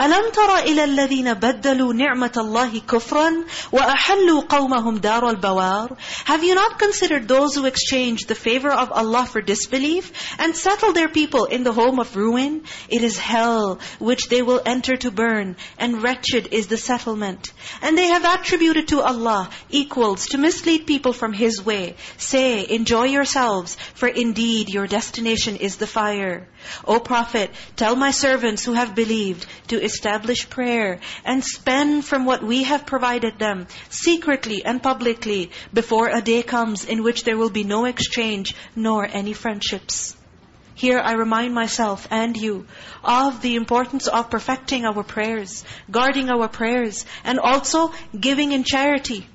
ألم تر إلى الذين بدلوا نعمة الله كفرا وأحلوا قومهم دار البوار Have you not considered those who exchanged the favor of Allah for disbelief and settled their people in the home of ruin? It is hell which they will enter to burn and wretched is the settlement. And they have attributed to Allah equals to mislead people from His way. Say, enjoy yourselves for indeed your destination is the fire. O Prophet, tell my servants who have believed to establish prayer and spend from what we have provided them secretly and publicly before a day comes in which there will be no exchange nor any friendships. Here I remind myself and you of the importance of perfecting our prayers, guarding our prayers, and also giving in charity.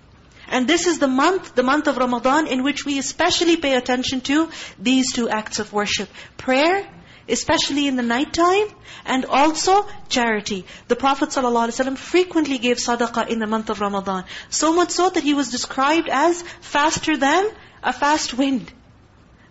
And this is the month, the month of Ramadan, in which we especially pay attention to these two acts of worship. Prayer especially in the night time, and also charity. The Prophet ﷺ frequently gave sadaqah in the month of Ramadan. So much so that he was described as faster than a fast wind.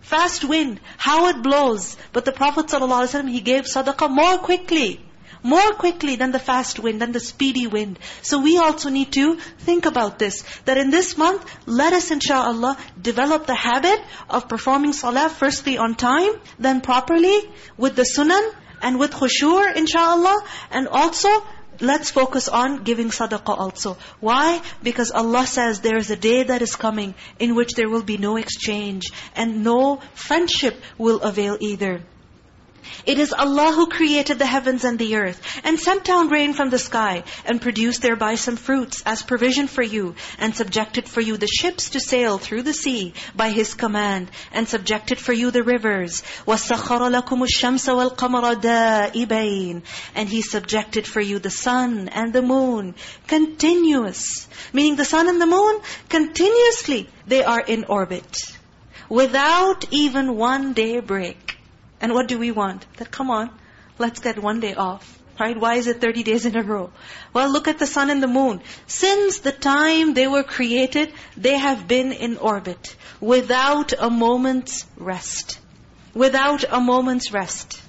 Fast wind, how it blows. But the Prophet ﷺ, he gave sadaqah more quickly more quickly than the fast wind, than the speedy wind. So we also need to think about this. That in this month, let us inshaAllah develop the habit of performing salah firstly on time, then properly, with the sunan, and with khushu inshaAllah. And also, let's focus on giving sadaqah also. Why? Because Allah says there is a day that is coming in which there will be no exchange and no friendship will avail either. It is Allah who created the heavens and the earth, and sent down rain from the sky, and produced thereby some fruits as provision for you, and subjected for you the ships to sail through the sea by His command, and subjected for you the rivers. وَسَخَّرَ لَكُمُ الشَّمْسَ وَالْقَمَرَ دَائِبَيْنِ And He subjected for you the sun and the moon, continuous. Meaning the sun and the moon, continuously, they are in orbit. Without even one day break. And what do we want? That come on, let's get one day off. Right? Why is it 30 days in a row? Well, look at the sun and the moon. Since the time they were created, they have been in orbit without a moment's rest. Without a moment's rest.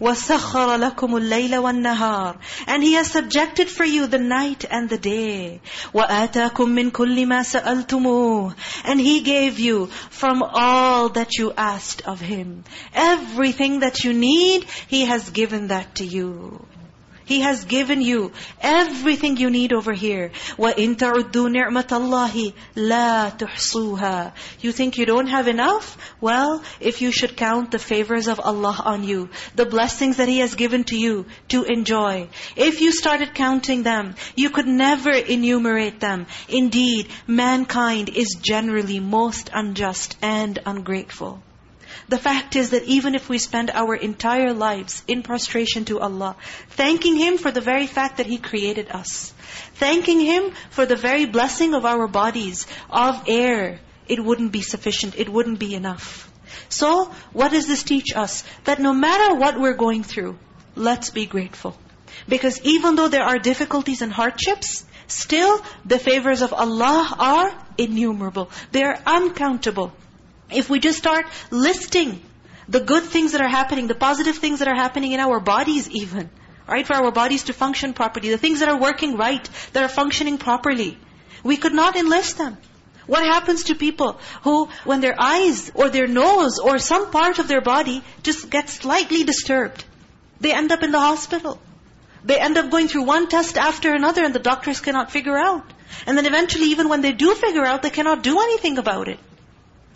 وَسَخَّرَ لَكُمُ اللَّيْلَ وَالنَّهَارِ And He has subjected for you the night and the day. وَآتَاكُم مِّن كُلِّ مَا سَأَلْتُمُوهُ And He gave you from all that you asked of Him. Everything that you need, He has given that to you. He has given you everything you need over here. وَإِن تَعُدُّوا نِعْمَةَ اللَّهِ لَا تُحْصُوهَا You think you don't have enough? Well, if you should count the favors of Allah on you, the blessings that He has given to you to enjoy. If you started counting them, you could never enumerate them. Indeed, mankind is generally most unjust and ungrateful. The fact is that even if we spend our entire lives in prostration to Allah, thanking Him for the very fact that He created us, thanking Him for the very blessing of our bodies, of air, it wouldn't be sufficient, it wouldn't be enough. So, what does this teach us? That no matter what we're going through, let's be grateful. Because even though there are difficulties and hardships, still the favors of Allah are innumerable. They are uncountable. If we just start listing the good things that are happening, the positive things that are happening in our bodies even, right? For our bodies to function properly, the things that are working right, that are functioning properly. We could not enlist them. What happens to people who, when their eyes or their nose or some part of their body just gets slightly disturbed, they end up in the hospital. They end up going through one test after another and the doctors cannot figure out. And then eventually even when they do figure out, they cannot do anything about it.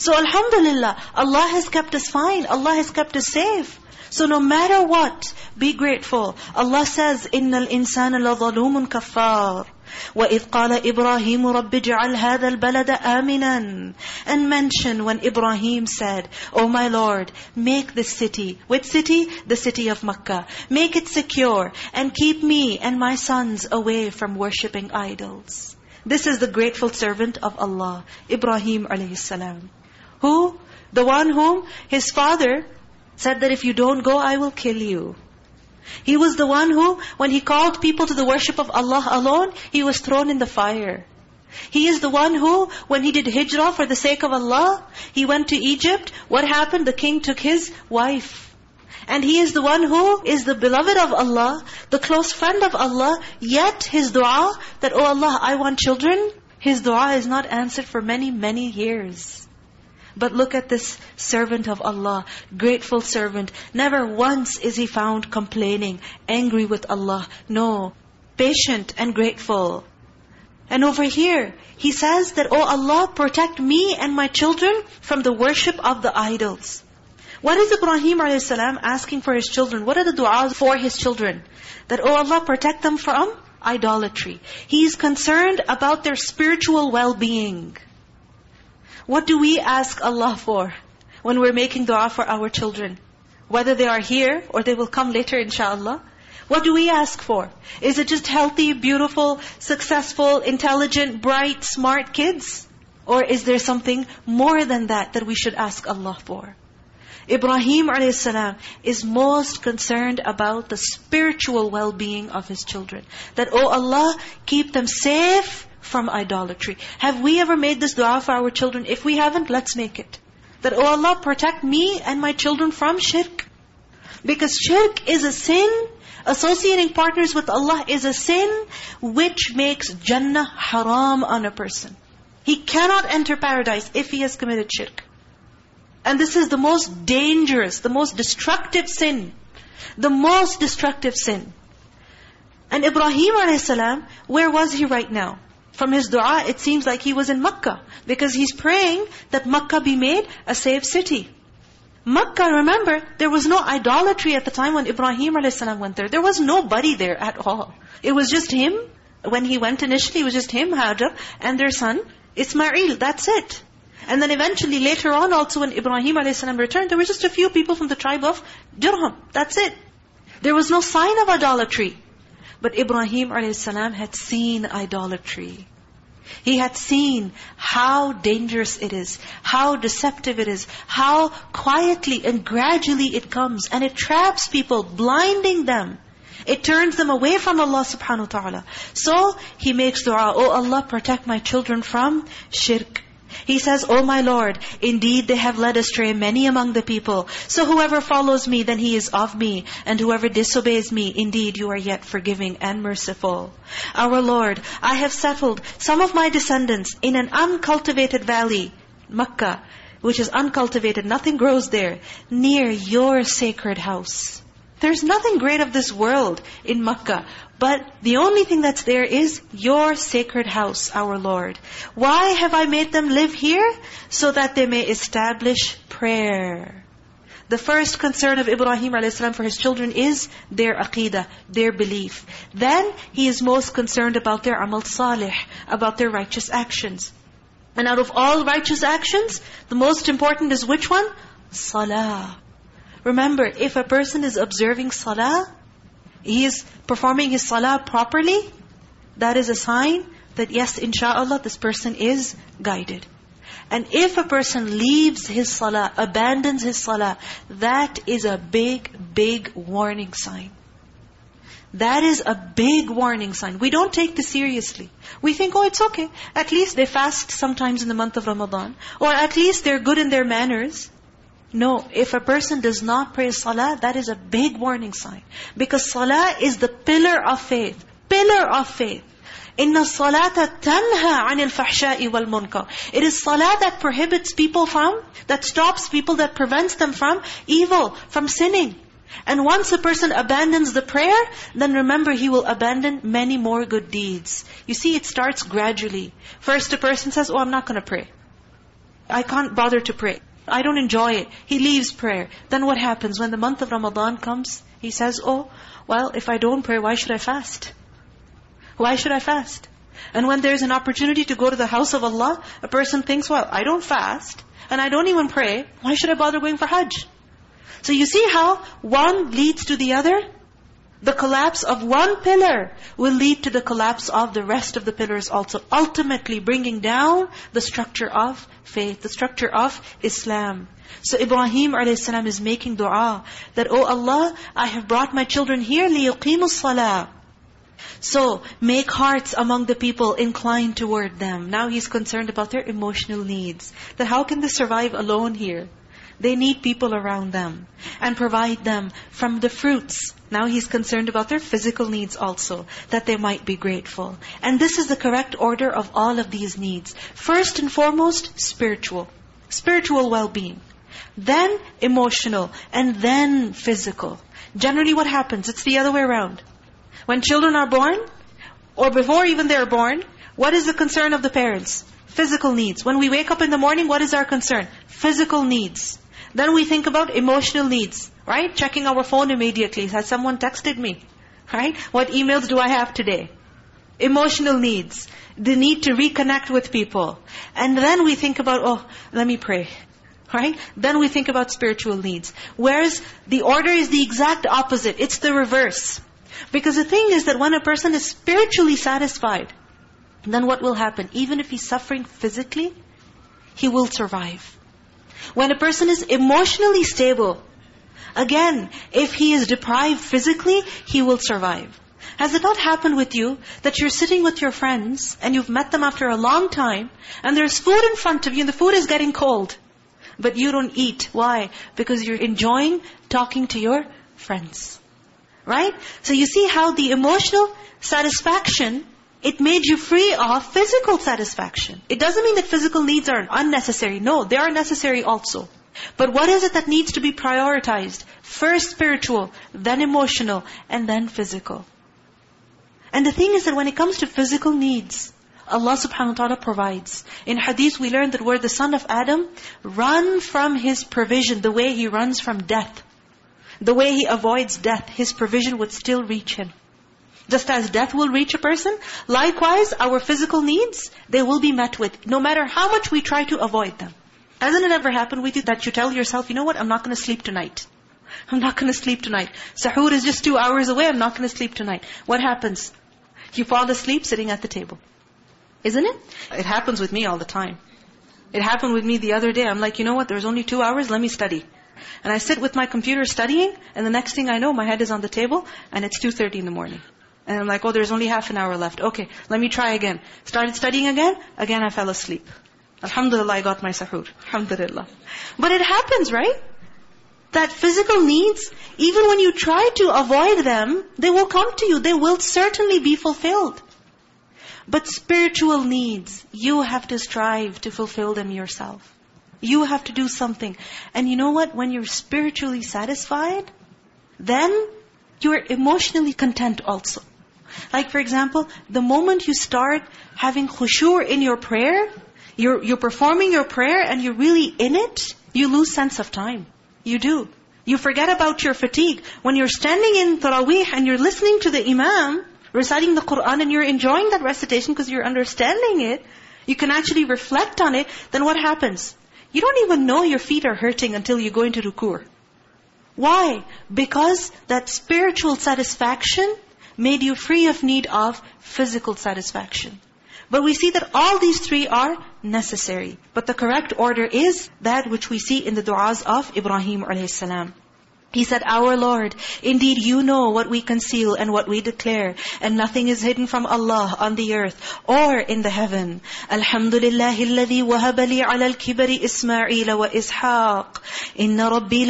So alhamdulillah, Allah has kept us fine. Allah has kept us safe. So no matter what, be grateful. Allah says, إِنَّ الْإِنسَانَ لَظَلُومٌ كَفَّارٌ وَإِذْ قَالَ إِبْرَاهِيمُ رَبِّ جَعَلْ هَذَا الْبَلَدَ آمِنًا And mention when Ibrahim said, Oh my Lord, make this city. Which city? The city of Makkah. Make it secure and keep me and my sons away from worshipping idols. This is the grateful servant of Allah, Ibrahim alayhi salam. Who? The one whom his father said that if you don't go, I will kill you. He was the one who, when he called people to the worship of Allah alone, he was thrown in the fire. He is the one who, when he did hijrah for the sake of Allah, he went to Egypt. What happened? The king took his wife. And he is the one who is the beloved of Allah, the close friend of Allah, yet his dua that, Oh Allah, I want children, his dua is not answered for many, many years. But look at this servant of Allah, grateful servant. Never once is he found complaining, angry with Allah. No, patient and grateful. And over here, he says that, Oh Allah, protect me and my children from the worship of the idols. What is Ibrahim a.s. asking for his children? What are the du'as for his children? That, Oh Allah, protect them from idolatry. He is concerned about their spiritual well-being. What do we ask Allah for when we're making dua for our children? Whether they are here or they will come later inshallah. What do we ask for? Is it just healthy, beautiful, successful, intelligent, bright, smart kids? Or is there something more than that that we should ask Allah for? Ibrahim a.s. is most concerned about the spiritual well-being of his children. That, oh Allah, keep them safe from idolatry. Have we ever made this dua for our children? If we haven't, let's make it. That, oh Allah, protect me and my children from shirk. Because shirk is a sin Associating partners with Allah is a sin which makes Jannah haram on a person. He cannot enter paradise if he has committed shirk. And this is the most dangerous, the most destructive sin. The most destructive sin. And Ibrahim a.s., where was he right now? From his dua, it seems like he was in Makkah. Because he's praying that Makkah be made a safe city. Makkah, remember, there was no idolatry at the time when Ibrahim a.s. went there. There was nobody there at all. It was just him. When he went initially, it was just him, Hajar, and their son, Ismail. That's it. And then eventually, later on also, when Ibrahim a.s. returned, there were just a few people from the tribe of Jurham. That's it. There was no sign of idolatry. But Ibrahim a.s. had seen idolatry. He had seen how dangerous it is, how deceptive it is, how quietly and gradually it comes. And it traps people, blinding them. It turns them away from Allah subhanahu wa ta'ala. So, he makes dua, Oh Allah, protect my children from shirk. He says, Oh my Lord, indeed they have led astray many among the people. So whoever follows me, then he is of me. And whoever disobeys me, indeed you are yet forgiving and merciful. Our Lord, I have settled some of my descendants in an uncultivated valley, Makkah, which is uncultivated, nothing grows there, near your sacred house. There's nothing great of this world in Makkah. But the only thing that's there is your sacred house, our Lord. Why have I made them live here? So that they may establish prayer. The first concern of Ibrahim a.s. for his children is their aqidah, their belief. Then he is most concerned about their amal salih, about their righteous actions. And out of all righteous actions, the most important is which one? Salah. Remember, if a person is observing salah, he is performing his salah properly, that is a sign that yes, inshallah, this person is guided. And if a person leaves his salah, abandons his salah, that is a big, big warning sign. That is a big warning sign. We don't take this seriously. We think, oh, it's okay. At least they fast sometimes in the month of Ramadan. Or at least they're good in their manners. No, if a person does not pray salah, that is a big warning sign. Because salah is the pillar of faith. Pillar of faith. Inna salata tanha anil fahsha'i wal. It is salah that prohibits people from, that stops people, that prevents them from evil, from sinning. And once a person abandons the prayer, then remember he will abandon many more good deeds. You see, it starts gradually. First a person says, oh, I'm not going to pray. I can't bother to pray. I don't enjoy it. He leaves prayer. Then what happens? When the month of Ramadan comes, he says, oh, well, if I don't pray, why should I fast? Why should I fast? And when there's an opportunity to go to the house of Allah, a person thinks, well, I don't fast, and I don't even pray, why should I bother going for Hajj? So you see how one leads to the other? The collapse of one pillar will lead to the collapse of the rest of the pillars also. Ultimately bringing down the structure of faith, the structure of Islam. So Ibrahim a.s. is making dua that, Oh Allah, I have brought my children here لِيُقِيمُ الصَّلَاةِ So, make hearts among the people inclined toward them. Now he's concerned about their emotional needs. That how can they survive alone here? They need people around them and provide them from the fruits. Now he's concerned about their physical needs also, that they might be grateful. And this is the correct order of all of these needs. First and foremost, spiritual. Spiritual well-being. Then emotional. And then physical. Generally what happens? It's the other way around. When children are born, or before even they're born, what is the concern of the parents? Physical needs. When we wake up in the morning, what is our concern? Physical needs. Then we think about emotional needs, right? Checking our phone immediately. Has someone texted me? Right? What emails do I have today? Emotional needs. The need to reconnect with people. And then we think about, oh, let me pray. Right? Then we think about spiritual needs. Whereas the order is the exact opposite. It's the reverse. Because the thing is that when a person is spiritually satisfied, then what will happen? Even if he's suffering physically, he will survive. When a person is emotionally stable, again, if he is deprived physically, he will survive. Has it not happened with you that you're sitting with your friends and you've met them after a long time and there's food in front of you and the food is getting cold, but you don't eat. Why? Because you're enjoying talking to your friends. Right? So you see how the emotional satisfaction it made you free of physical satisfaction. It doesn't mean that physical needs are unnecessary. No, they are necessary also. But what is it that needs to be prioritized? First spiritual, then emotional, and then physical. And the thing is that when it comes to physical needs, Allah subhanahu wa ta'ala provides. In hadith we learn that where the son of Adam run from his provision, the way he runs from death, the way he avoids death, his provision would still reach him. Just as death will reach a person, likewise our physical needs, they will be met with, no matter how much we try to avoid them. Hasn't it ever happened with you that you tell yourself, you know what, I'm not going to sleep tonight. I'm not going to sleep tonight. Sahur is just two hours away, I'm not going to sleep tonight. What happens? You fall asleep sitting at the table. Isn't it? It happens with me all the time. It happened with me the other day. I'm like, you know what, there's only two hours, let me study. And I sit with my computer studying, and the next thing I know, my head is on the table, and it's 2.30 in the morning. And I'm like, oh, there's only half an hour left. Okay, let me try again. Started studying again. Again, I fell asleep. Alhamdulillah, I got my sahur. Alhamdulillah. But it happens, right? That physical needs, even when you try to avoid them, they will come to you. They will certainly be fulfilled. But spiritual needs, you have to strive to fulfill them yourself. You have to do something. And you know what? When you're spiritually satisfied, then you're emotionally content also. Like for example, the moment you start having khushu' in your prayer, you're, you're performing your prayer and you're really in it, you lose sense of time. You do. You forget about your fatigue. When you're standing in Taraweeh and you're listening to the Imam, reciting the Qur'an and you're enjoying that recitation because you're understanding it, you can actually reflect on it, then what happens? You don't even know your feet are hurting until you go into ruku. Why? Because that spiritual satisfaction made you free of need of physical satisfaction. But we see that all these three are necessary. But the correct order is that which we see in the du'as of Ibrahim a.s. He said, Our Lord, indeed you know what we conceal and what we declare, and nothing is hidden from Allah on the earth or in the heaven. Alhamdulillah alladhi wahaba ala al-kibari Ismail wa Ishaq. Inna rabbi.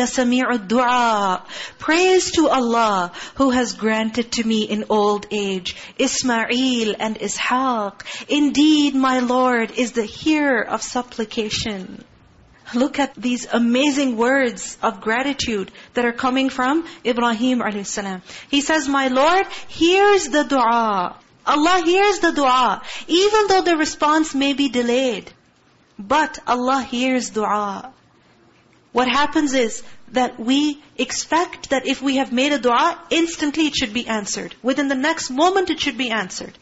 Praise to Allah who has granted to me in old age Ismail and Ishaq. Indeed my Lord is the hearer of supplication. Look at these amazing words of gratitude that are coming from Ibrahim a.s. He says, My Lord hears the dua. Allah hears the dua. Even though the response may be delayed. But Allah hears dua. What happens is that we expect that if we have made a dua, instantly it should be answered. Within the next moment it should be answered.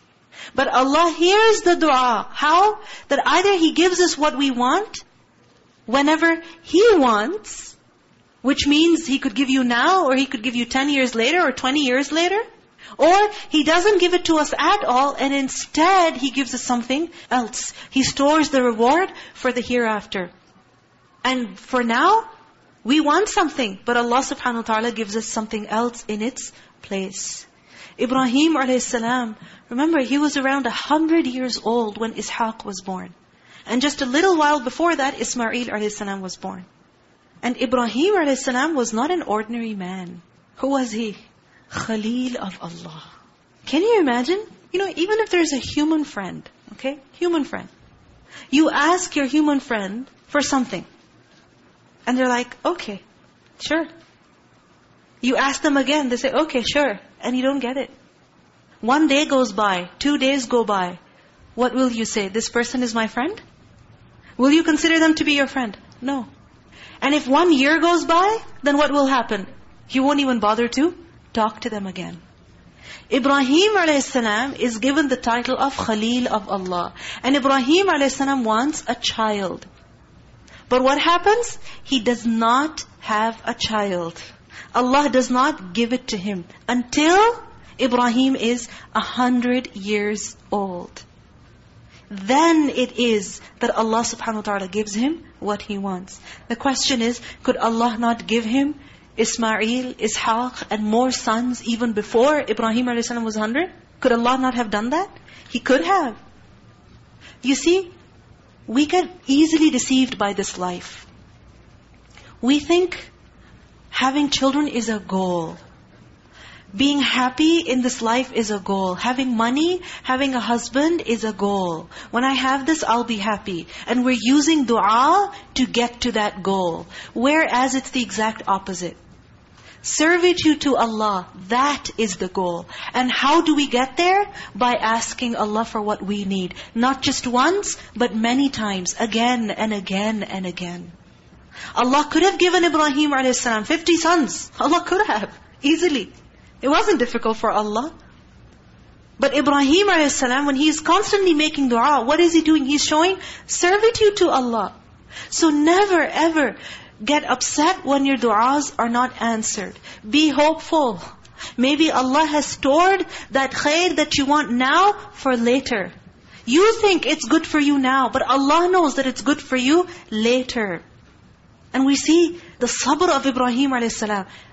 But Allah hears the dua. How? That either He gives us what we want, whenever He wants, Which means He could give you now or He could give you 10 years later or 20 years later. Or He doesn't give it to us at all and instead He gives us something else. He stores the reward for the hereafter. And for now, we want something, but Allah subhanahu wa ta'ala gives us something else in its place. Ibrahim a.s. remember he was around a hundred years old when Ishaq was born. And just a little while before that, Ismail a.s. was born. And Ibrahim a.s. was not an ordinary man. Who was he? Khalil of Allah. Can you imagine? You know, even if there's a human friend, okay? Human friend. You ask your human friend for something. And they're like, okay, sure. You ask them again, they say, okay, sure. And you don't get it. One day goes by, two days go by. What will you say? This person is my friend? Will you consider them to be your friend? No. And if one year goes by, then what will happen? You won't even bother to talk to them again. Ibrahim a.s. is given the title of Khalil of Allah. And Ibrahim a.s. wants a child. But what happens? He does not have a child. Allah does not give it to him until Ibrahim is a hundred years old. Then it is that Allah subhanahu wa ta'ala gives him what he wants. The question is, could Allah not give him Ismail, Ishaq, and more sons even before Ibrahim a.s. was 100? Could Allah not have done that? He could have. You see, we get easily deceived by this life. We think having children is a goal. Being happy in this life is a goal. Having money, having a husband is a goal. When I have this, I'll be happy. And we're using dua to get to that goal. Whereas it's the exact opposite. Servitude to Allah, that is the goal. And how do we get there? By asking Allah for what we need. Not just once, but many times, again and again and again. Allah could have given Ibrahim a.s. 50 sons. Allah could have, easily. It wasn't difficult for Allah. But Ibrahim a.s., when he is constantly making dua, what is he doing? He's showing servitude to Allah. So never ever get upset when your du'as are not answered. Be hopeful. Maybe Allah has stored that khair that you want now for later. You think it's good for you now, but Allah knows that it's good for you later. And we see the sabr of Ibrahim a.s.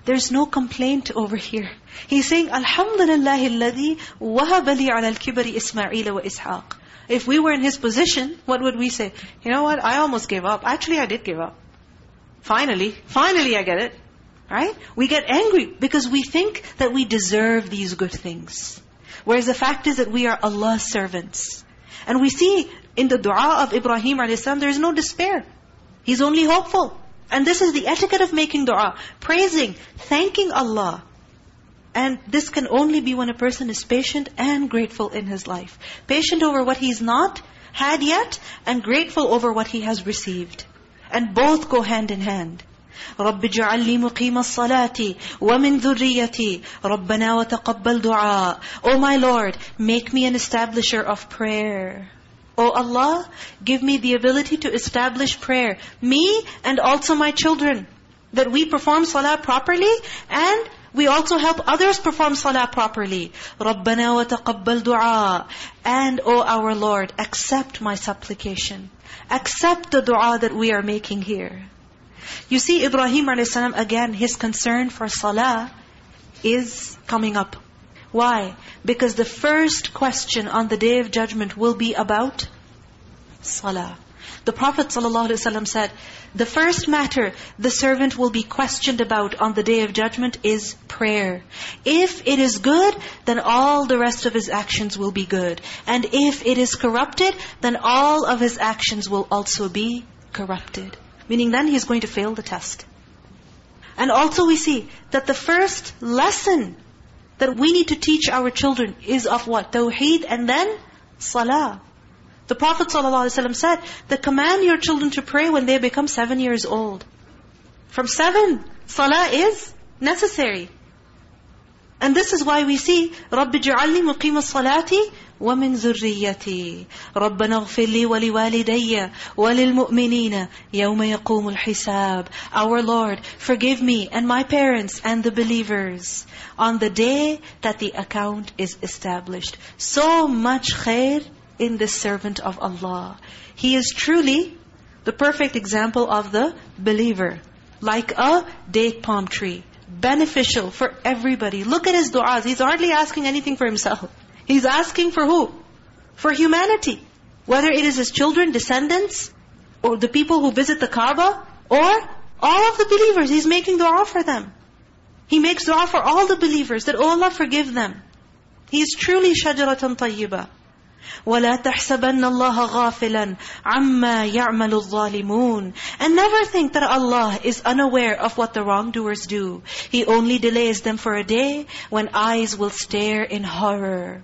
There's no complaint over here. He's saying, Alhamdulillah alladhi wahaba li ala al-kibari Ismail wa Ishaq. If we were in his position, what would we say? You know what? I almost gave up. Actually, I did give up. Finally, finally I get it. Right? We get angry because we think that we deserve these good things. Whereas the fact is that we are Allah's servants. And we see in the dua of Ibrahim a.s. there is no despair. He's only hopeful. And this is the etiquette of making dua. Praising, thanking Allah. And this can only be when a person is patient and grateful in his life. Patient over what he's not had yet, and grateful over what he has received. And both go hand in hand. رب اجعل لي مقيم الصلاة ومن ذريتي ربنا وتقبل دعاء Oh my Lord, make me an establisher of prayer. Oh Allah, give me the ability to establish prayer. Me and also my children. That we perform salah properly and we also help others perform salah properly. رَبَّنَا وَتَقَبَّلْ دُعَاء And, O oh our Lord, accept my supplication. Accept the dua that we are making here. You see, Ibrahim a.s. again, his concern for salah is coming up. Why? Because the first question on the Day of Judgment will be about salah. The Prophet ﷺ said, the first matter the servant will be questioned about on the Day of Judgment is prayer. If it is good, then all the rest of his actions will be good. And if it is corrupted, then all of his actions will also be corrupted. Meaning then he's going to fail the test. And also we see that the first lesson that we need to teach our children is of what? Tawheed and then salah. The Prophet ﷺ said, that command your children to pray when they become seven years old. From seven, salah is necessary. And this is why we see, رَبِّ اجْعَلْنِي مُقِيمَ الصَّلَاةِ وَمِن ذُرِّيَّتِي رَبَّنَا اغْفِرْ لِي وَلِوَالِدَيَّ وَلِلْمُؤْمِنِينَ يَوْمَ يَقُومُ الْحِسَابِ Our Lord, forgive me and my parents and the believers on the day that the account is established. So much khair in this servant of Allah. He is truly the perfect example of the believer. Like a date palm tree beneficial for everybody. Look at his du'as. He's hardly asking anything for himself. He's asking for who? For humanity. Whether it is his children, descendants, or the people who visit the Kaaba, or all of the believers. He's making dua for them. He makes dua for all the believers that, oh Allah, forgive them. He is truly shajaratan tayyibah. وَلَا تَحْسَبَنَّ اللَّهَ غَافِلًا عَمَّا يَعْمَلُ الظَّالِمُونَ And never think that Allah is unaware of what the wrongdoers do. He only delays them for a day when eyes will stare in horror.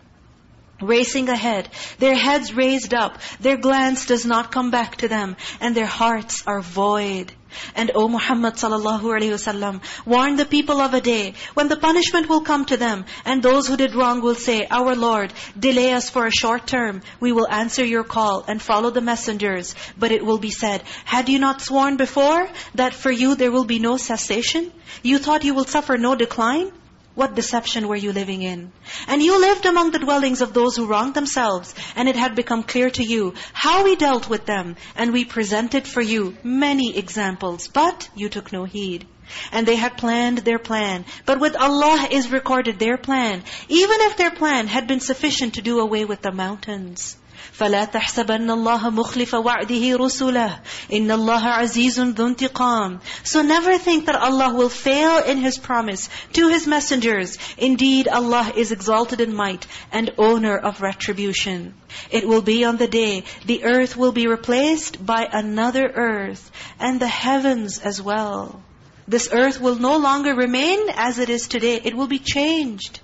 Racing ahead, their heads raised up, their glance does not come back to them, and their hearts are void. And O Muhammad sallallahu alayhi wasallam, warn the people of a day when the punishment will come to them, and those who did wrong will say, Our Lord, delay us for a short term. We will answer your call and follow the messengers. But it will be said, Had you not sworn before that for you there will be no cessation? You thought you will suffer no decline? What deception were you living in? And you lived among the dwellings of those who wronged themselves, and it had become clear to you how we dealt with them, and we presented for you many examples, but you took no heed. And they had planned their plan, but with Allah is recorded their plan, even if their plan had been sufficient to do away with the mountains. فَلَا تَحْسَبَنَّ اللَّهَ مُخْلِفَ وَعْدِهِ رُسُلَهِ إِنَّ اللَّهَ عَزِيزٌ ذُو انتِقَامٍ So never think that Allah will fail in His promise to His messengers. Indeed, Allah is exalted in might and owner of retribution. It will be on the day the earth will be replaced by another earth and the heavens as well. This earth will no longer remain as it is today. It will be changed.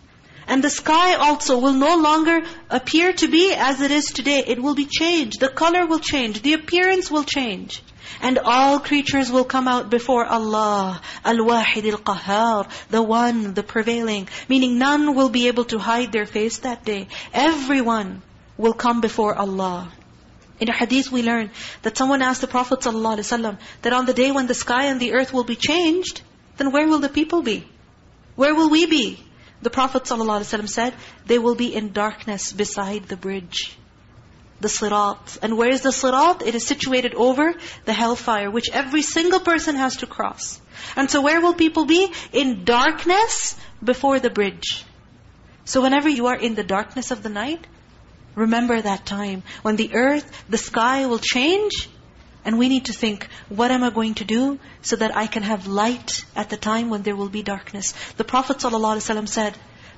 And the sky also will no longer appear to be as it is today. It will be changed. The color will change. The appearance will change. And all creatures will come out before Allah. Al-Wahid al-Qahhar. The one, the prevailing. Meaning none will be able to hide their face that day. Everyone will come before Allah. In a hadith we learn that someone asked the Prophet ﷺ that on the day when the sky and the earth will be changed, then where will the people be? Where will we be? The Prophet ﷺ said, they will be in darkness beside the bridge. The sirat. And where is the sirat? It is situated over the hellfire, which every single person has to cross. And so where will people be? In darkness before the bridge. So whenever you are in the darkness of the night, remember that time when the earth, the sky will change and we need to think, what am I going to do so that I can have light at the time when there will be darkness? The Prophet ﷺ said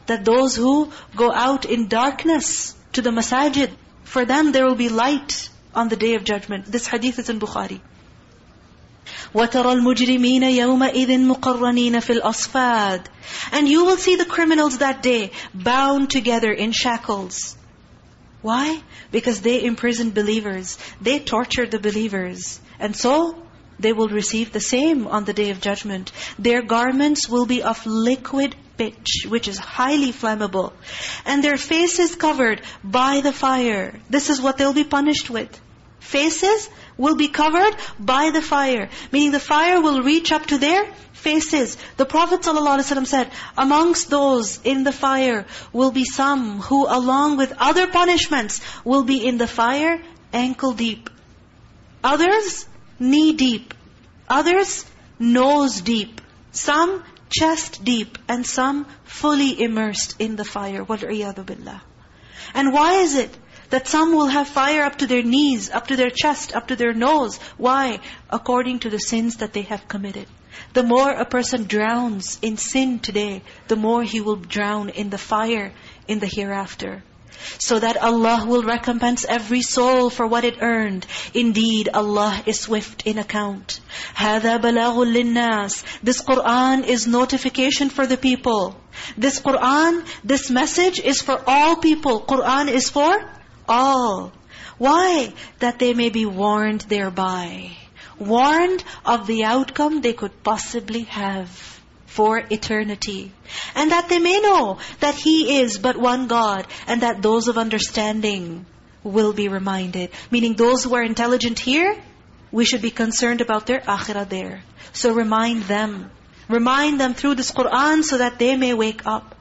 that those who go out in darkness to the masajid, for them there will be light on the day of judgment. This hadith is in Bukhari. وَتَرَى الْمُجْرِمِينَ يَوْمَئِذٍ مُقَرَّنِينَ فِي الْأَصْفَادِ And you will see the criminals that day bound together in shackles. Why? Because they imprisoned believers. They tortured the believers. And so, they will receive the same on the Day of Judgment. Their garments will be of liquid pitch, which is highly flammable. And their faces covered by the fire. This is what they'll be punished with. Faces will be covered by the fire. Meaning the fire will reach up to their faces. The Prophet ﷺ said, amongst those in the fire will be some who along with other punishments will be in the fire ankle deep. Others knee deep. Others nose deep. Some chest deep. And some fully immersed in the fire. وَالْعِيَاذُ بِاللَّهِ And why is it that some will have fire up to their knees, up to their chest, up to their nose? Why? According to the sins that they have committed. The more a person drowns in sin today, the more he will drown in the fire in the hereafter. So that Allah will recompense every soul for what it earned. Indeed, Allah is swift in account. هَذَا بَلَاغٌ لِلنَّاسِ This Qur'an is notification for the people. This Qur'an, this message is for all people. Qur'an is for all. Why? That they may be warned thereby warned of the outcome they could possibly have. for eternity. And that they may know that He is but one God and that those of understanding will be reminded. Meaning those who are intelligent here, we should be concerned about their akhirah there. So remind them. Remind them through this Qur'an so that they may wake up.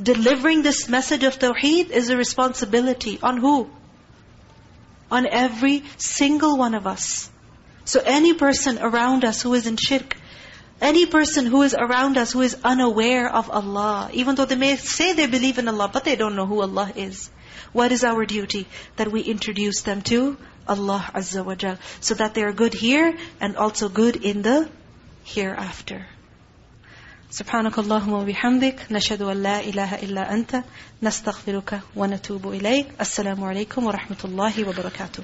Delivering this message of Tawheed is a responsibility. On who? On every single one of us. So any person around us who is in shirk, any person who is around us who is unaware of Allah, even though they may say they believe in Allah, but they don't know who Allah is. What is our duty? That we introduce them to Allah Azza wa Jal. So that they are good here and also good in the hereafter. سبحانك اللهم وبحمدك نشهد أن لا إله إلا أنت نستغفرك ونتوب إليك. السلام عليكم ورحمة الله وبركاته.